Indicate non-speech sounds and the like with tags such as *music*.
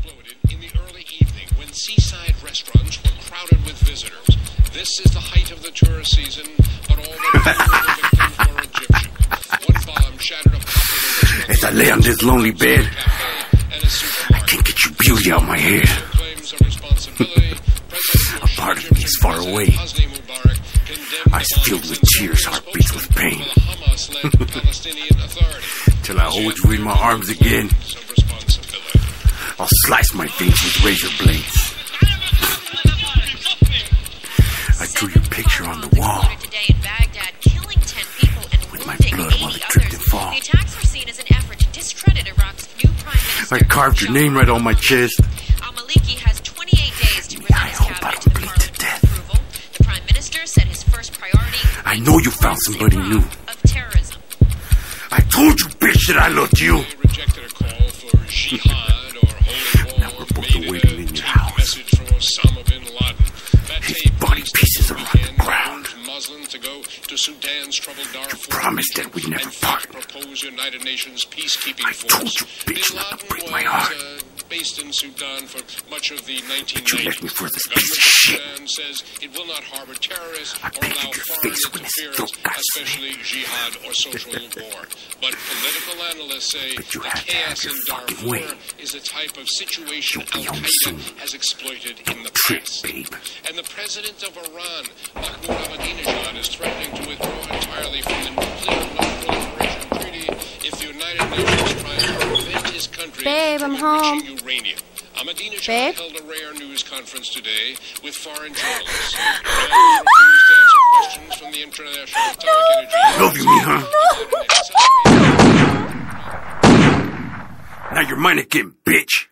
exploded in the early evening when seaside restaurants were crowded with visitors. This is the height of the tourist season, but all the victims were Egyptian. One bomb shattered a popular As I lay on this lonely bed, cafe and a I can't get your beauty out of my head. Of responsibility. President A part of me is far away. Eyes filled with tears, heart beats with pain. for the Hamas-led Palestinian Authority. Till I hold you in my arms again. I'll slice my veins with razor blades. I drew your picture on the wall. Today in Baghdad, killing 10 people and With my blood while it dripped and fall. I carved your name right on my chest. Al-Maliki has 28 days to present I know you found somebody new. I told you, bitch, that I loved you. Muslims to go to Sudan's troubled Darfur. promised that we'd never and fight part. United Nations peacekeeping I force. told you, bitch, bin not to break was, my heart. Uh, based in Sudan for much of the 1990s. But you left me for this The piece of shit. Sudan says it will not harbor terrorists I or allow your foreign face when his interference, throat got slit. especially jihad or social *laughs* war. But political analysts say But you the have chaos in Darfur way. is a type of situation Al Qaeda has exploited in the Trip, past. babe. And the president of Iran, Mahmoud Babe, I'm home. enriching uranium. Ahmadinejad Babe? held a rare news conference today with foreign journalists. To answer questions from the International Atomic Energy Love you, me, huh? Agency. Now you're mine again, bitch.